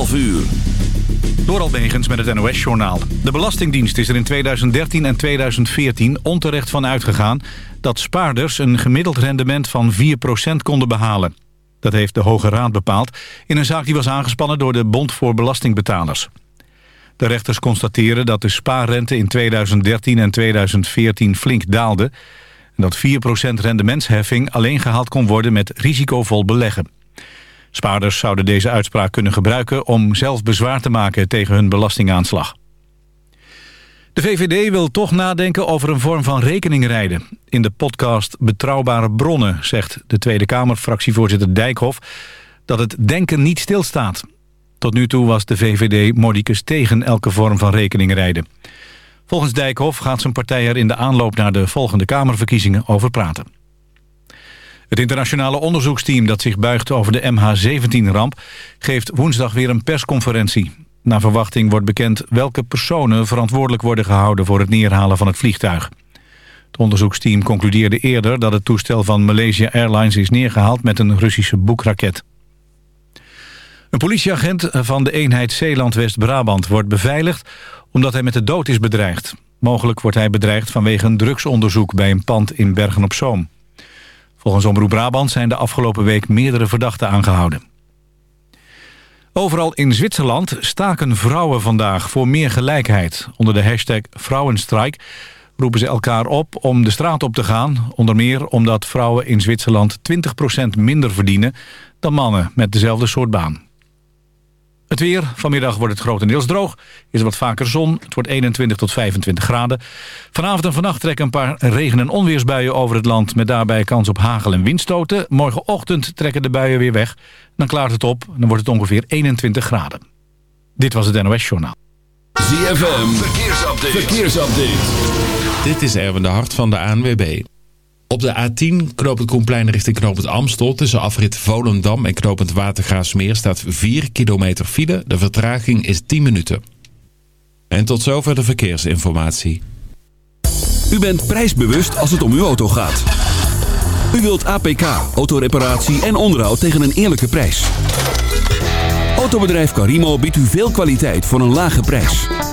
12 uur. Door Albegens met het NOS-journaal. De Belastingdienst is er in 2013 en 2014 onterecht van uitgegaan... dat spaarders een gemiddeld rendement van 4% konden behalen. Dat heeft de Hoge Raad bepaald in een zaak die was aangespannen... door de Bond voor Belastingbetalers. De rechters constateren dat de spaarrente in 2013 en 2014 flink daalde... en dat 4% rendementsheffing alleen gehaald kon worden met risicovol beleggen. Spaarders zouden deze uitspraak kunnen gebruiken om zelf bezwaar te maken tegen hun belastingaanslag. De VVD wil toch nadenken over een vorm van rekeningrijden. In de podcast Betrouwbare Bronnen zegt de Tweede Kamerfractievoorzitter Dijkhoff... dat het denken niet stilstaat. Tot nu toe was de VVD mordicus tegen elke vorm van rekeningrijden. Volgens Dijkhoff gaat zijn partij er in de aanloop naar de volgende Kamerverkiezingen over praten. Het internationale onderzoeksteam dat zich buigt over de MH17-ramp... geeft woensdag weer een persconferentie. Na verwachting wordt bekend welke personen verantwoordelijk worden gehouden... voor het neerhalen van het vliegtuig. Het onderzoeksteam concludeerde eerder dat het toestel van Malaysia Airlines is neergehaald... met een Russische boekraket. Een politieagent van de eenheid Zeeland-West-Brabant wordt beveiligd... omdat hij met de dood is bedreigd. Mogelijk wordt hij bedreigd vanwege een drugsonderzoek... bij een pand in Bergen-op-Zoom. Volgens Omroep Brabant zijn de afgelopen week meerdere verdachten aangehouden. Overal in Zwitserland staken vrouwen vandaag voor meer gelijkheid. Onder de hashtag Vrouwenstrijk roepen ze elkaar op om de straat op te gaan. Onder meer omdat vrouwen in Zwitserland 20% minder verdienen dan mannen met dezelfde soort baan. Het weer. Vanmiddag wordt het grotendeels droog. Is er wat vaker zon. Het wordt 21 tot 25 graden. Vanavond en vannacht trekken een paar regen- en onweersbuien over het land... met daarbij kans op hagel- en windstoten. Morgenochtend trekken de buien weer weg. Dan klaart het op. Dan wordt het ongeveer 21 graden. Dit was het NOS Journaal. ZFM. Verkeersupdate. Verkeersupdate. Dit is Erwin de Hart van de ANWB. Op de A10 knooppunt Koenplein richting knooppunt Amstel... tussen afrit Volendam en knooppunt Watergraafsmeer... staat 4 kilometer file. De vertraging is 10 minuten. En tot zover de verkeersinformatie. U bent prijsbewust als het om uw auto gaat. U wilt APK, autoreparatie en onderhoud tegen een eerlijke prijs. Autobedrijf Carimo biedt u veel kwaliteit voor een lage prijs.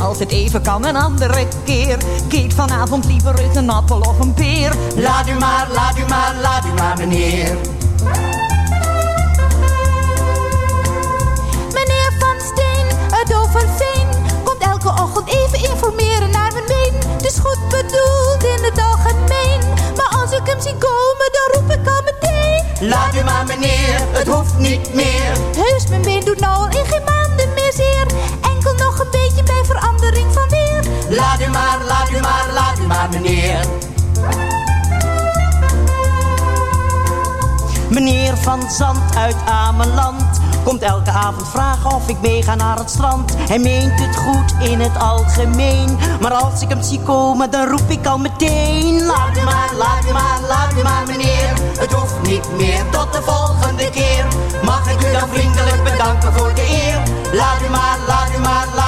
als het even kan, een andere keer. Ik eet vanavond liever eens een appel of een peer. Laat u maar, laat u maar, laat u maar meneer. Meneer Van Steen uit Overveen komt elke ochtend even informeren naar mijn been. Het is goed bedoeld in het algemeen, maar als ik hem zie komen, dan roep ik al meteen. Laat u maar meneer, het hoeft niet meer. Heus, mijn been doet nou al in geen u maar, laat u maar, laat u maar meneer. Meneer Van Zand uit Ameland komt elke avond vragen of ik meega naar het strand. Hij meent het goed in het algemeen, maar als ik hem zie komen, dan roep ik al meteen. Laat u maar, laat u maar, laat u maar meneer. Het hoeft niet meer, tot de volgende keer. Mag ik u dan vriendelijk bedanken voor de eer? Laat u maar, laat u maar, laat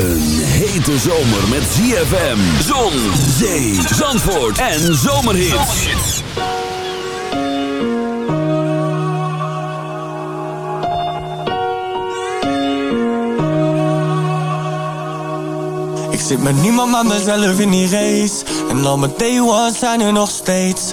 Een hete zomer met ZFM, zon, zee, zandvoort en zomerhits. Ik zit met niemand maar mezelf in die race. En al mijn day ones zijn er nog steeds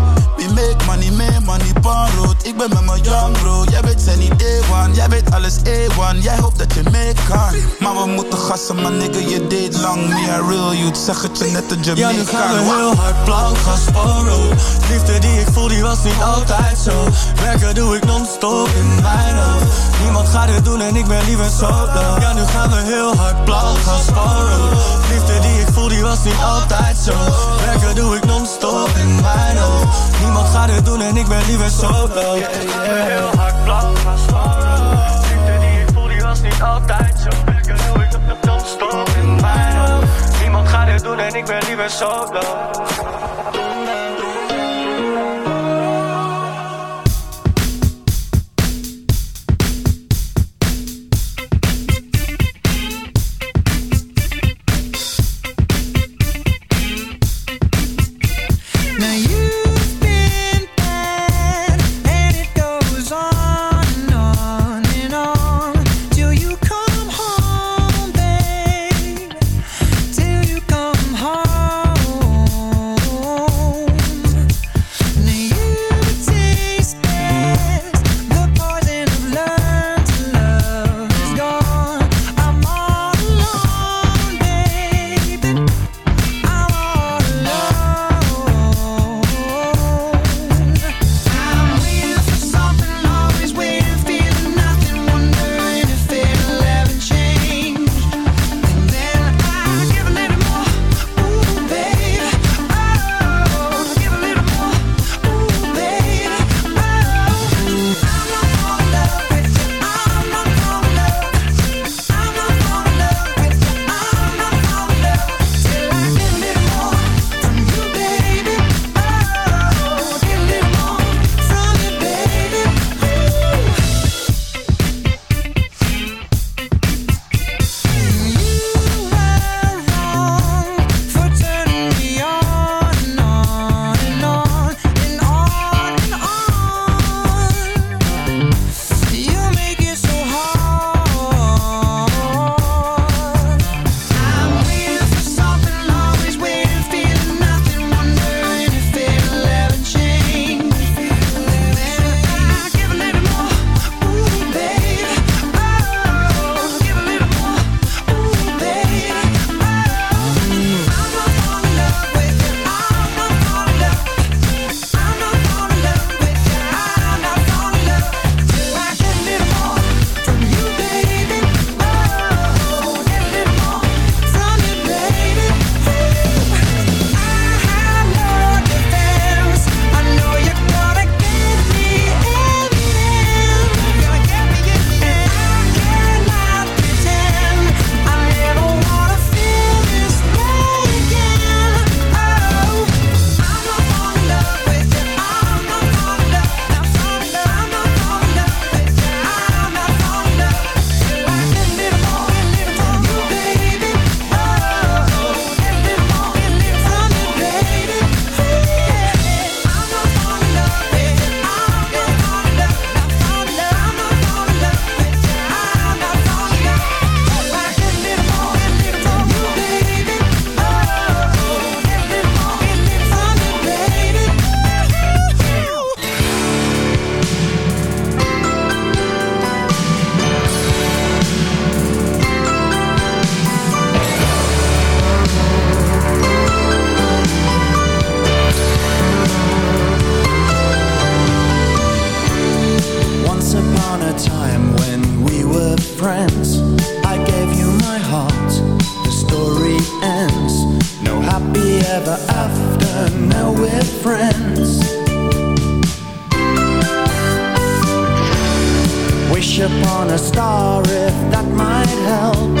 Make money, make money, rood. Ik ben met mijn young bro. Jij weet zijn niet A1, jij weet alles A1. Jij hoopt dat je mee kan. Maar we moeten gassen, maar nigga, je deed lang. Me a real youth, zeg het je net een Ja, nu gaan we heel hard gaan sporen Liefde die ik voel, die was niet altijd zo Werken doe ik non-stop in mijn hoofd Niemand gaat het doen en ik ben liever solo. Ja, nu gaan we heel hard blank gaan sporen Liefde die ik voel, die was niet altijd zo. Werken doe ik non-stop in mijn hoofd. Niemand gaat het doen en ik ben liever solo. Ja, heel hard blank gaan sporen Liefde die ik voel, die was niet altijd zo. Werken doe ik non-stop in mijn hoofd. Niemand gaat het doen en ik ben liever solo a time when we were friends. I gave you my heart, the story ends. No happy ever after, now we're friends. Wish upon a star if that might help.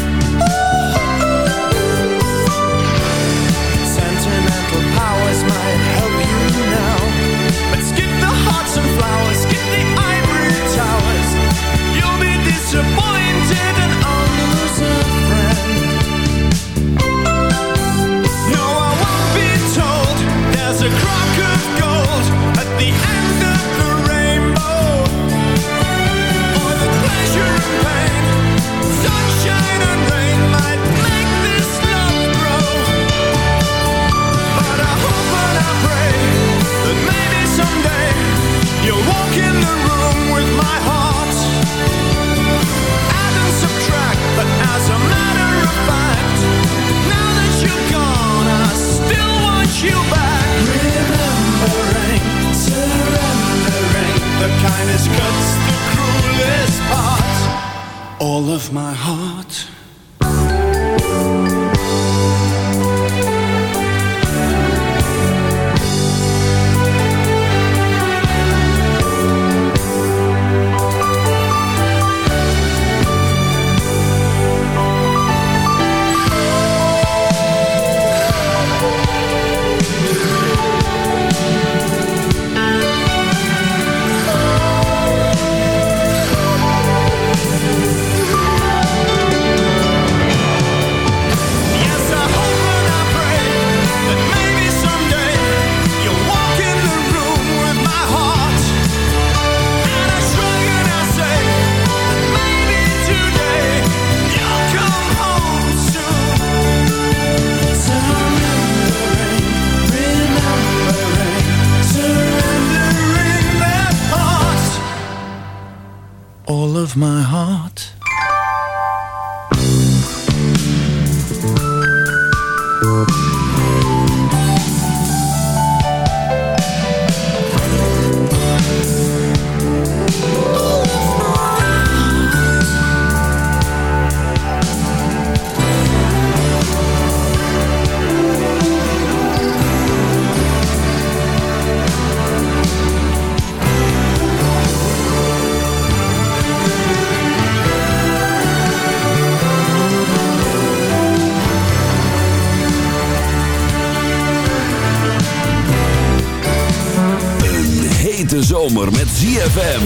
ZFM.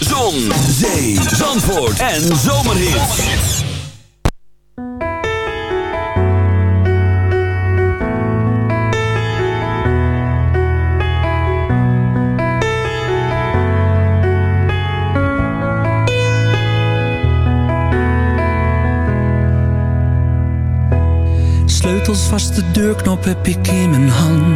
Zon, zee, zandvoort en zomerhits. Sleutels vast de deurknop heb ik in mijn hand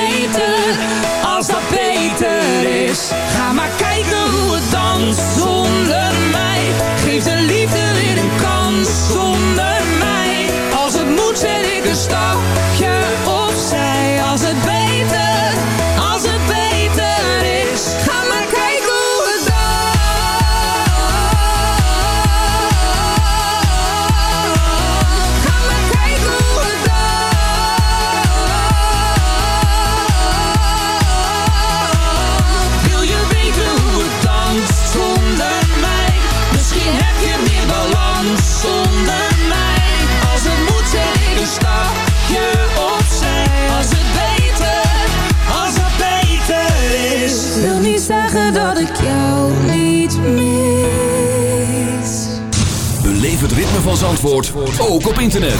van Zandvoort, ook op internet.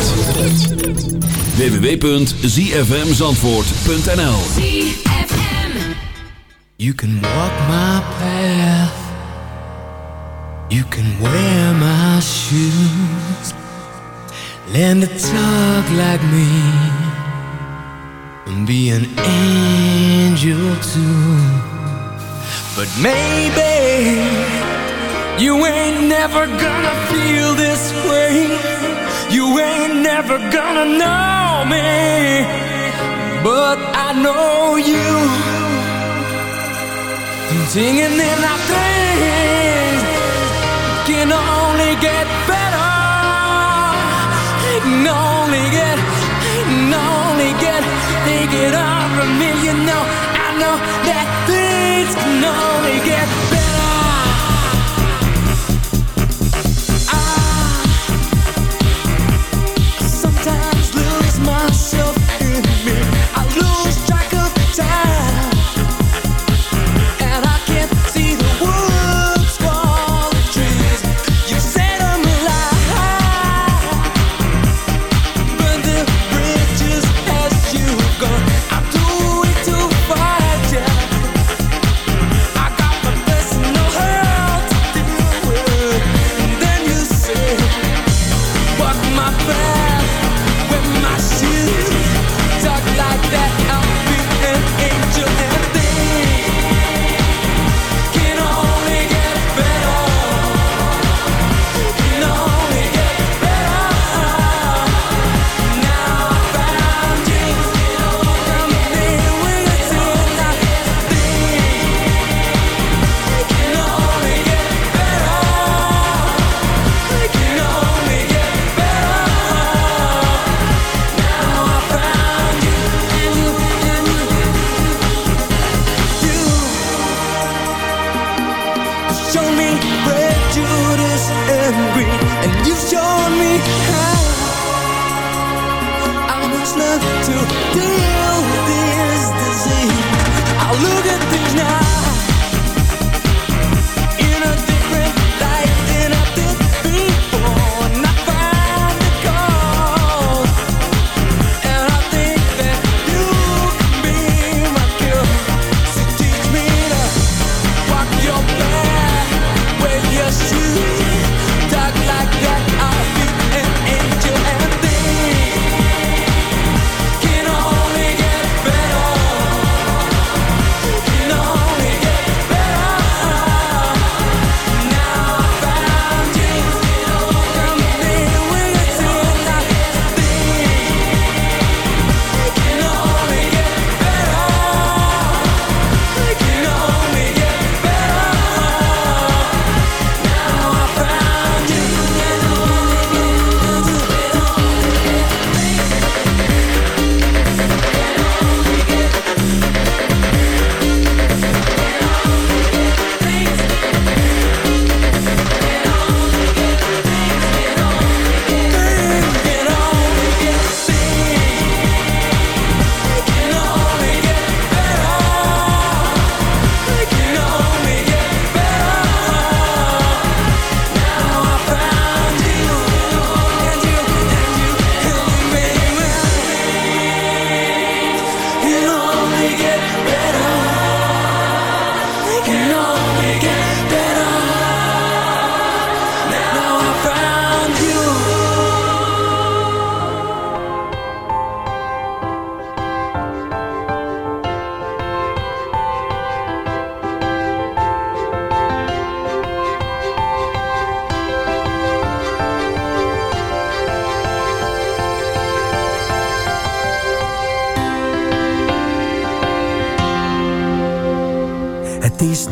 www.zfmzandvoort.nl You can walk my path. You can wear my shoes. Learn to talk like me. And be an angel too. But maybe you ain't never gonna never gonna know me. But I know you. Singing in our things can only get better. Can only get, can only get, take it from me. You know, I know that things can only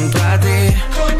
junto a ti.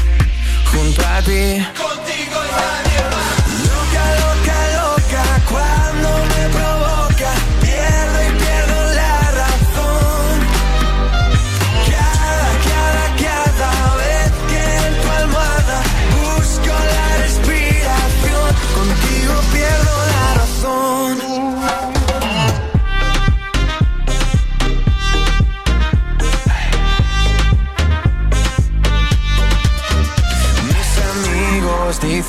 puntati Contigo in radio. Loca, loca, loca, quando me provo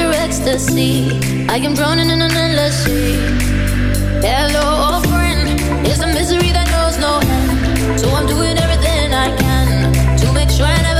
Under ecstasy. I am drowning in an endless sea. Hello, old friend. It's a misery that knows no end. So I'm doing everything I can to make sure I never.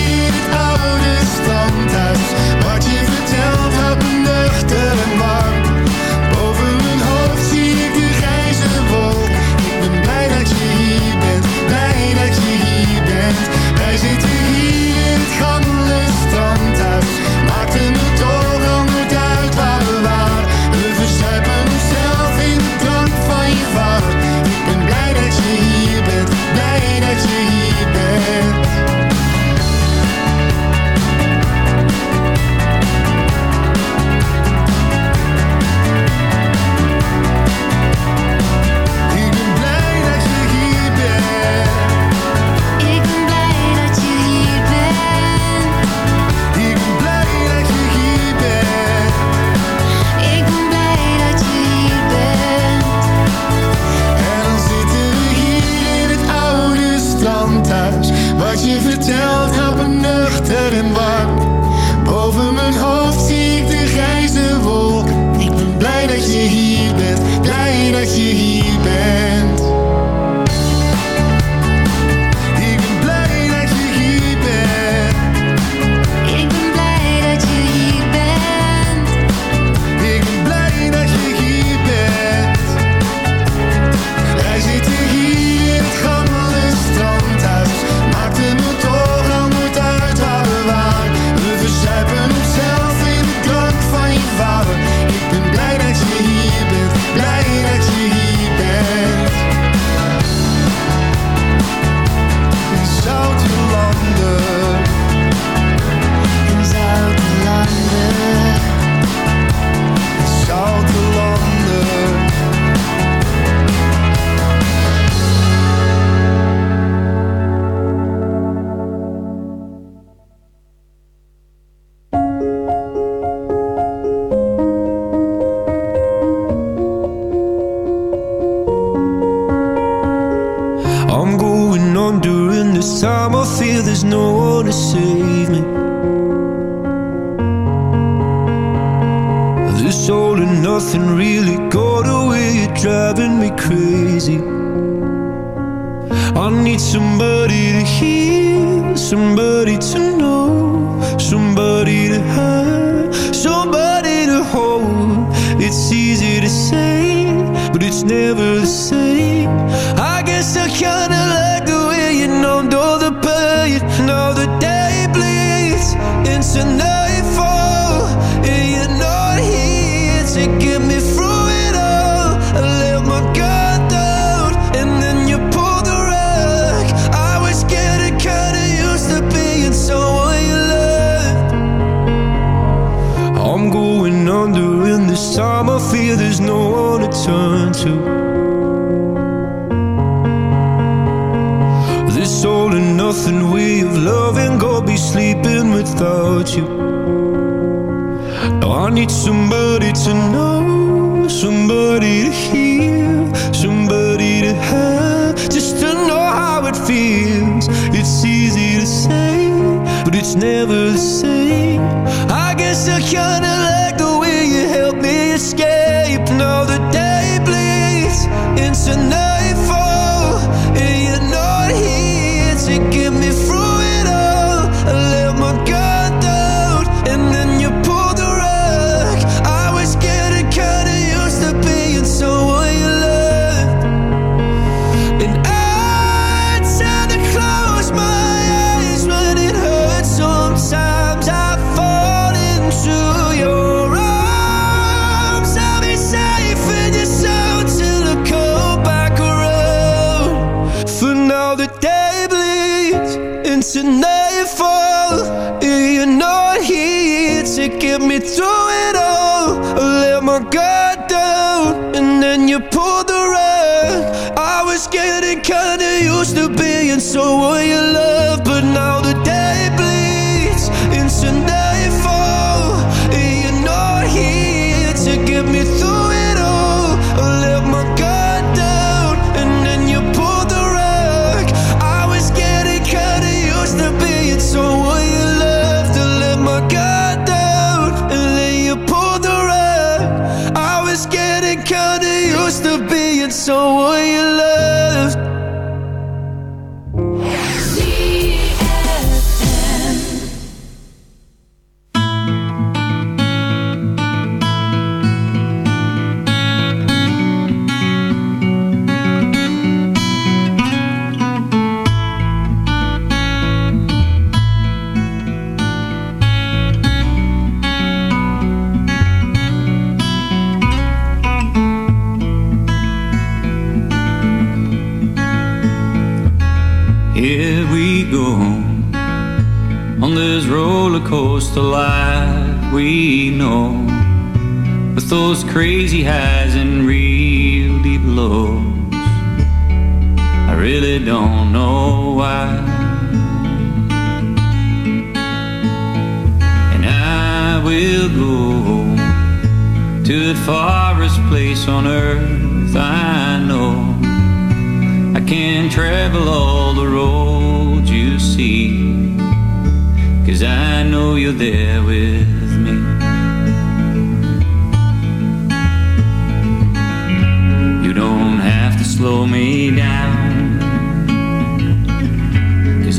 Really don't know why. And I will go to the farthest place on earth I know. I can travel all the roads you see, cause I know you're there with me. You don't have to slow me down,